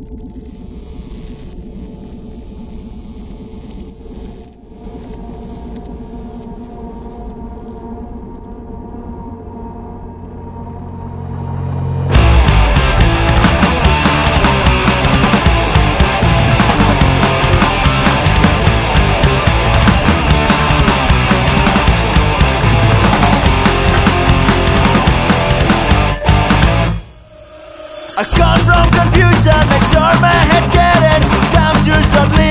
you I come from confusion, makes all my head getting time to suddenly